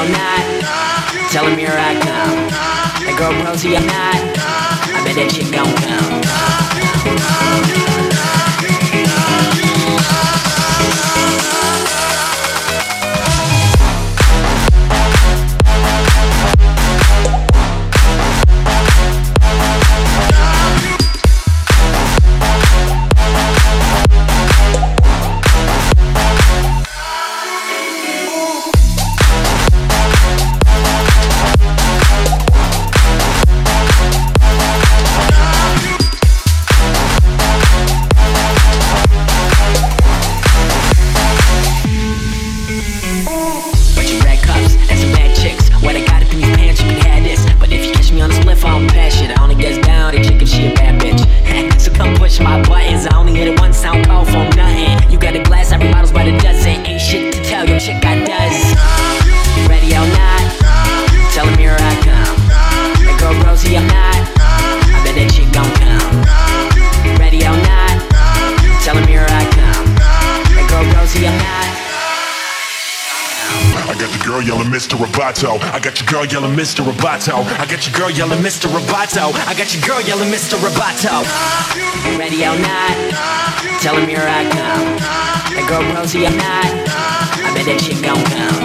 I'm not. Tell him here I come. That girl prosy, I'm not. I bet that shit gon' come. I got your girl yelling Mr. Roboto. I got your girl yelling Mr. Roboto. I got your girl yelling Mr. Roboto. I got your girl yelling Mr. Roboto. Ready or not? Tell him here I come. That girl Rosie, I'm not. I bet that shit gon' come.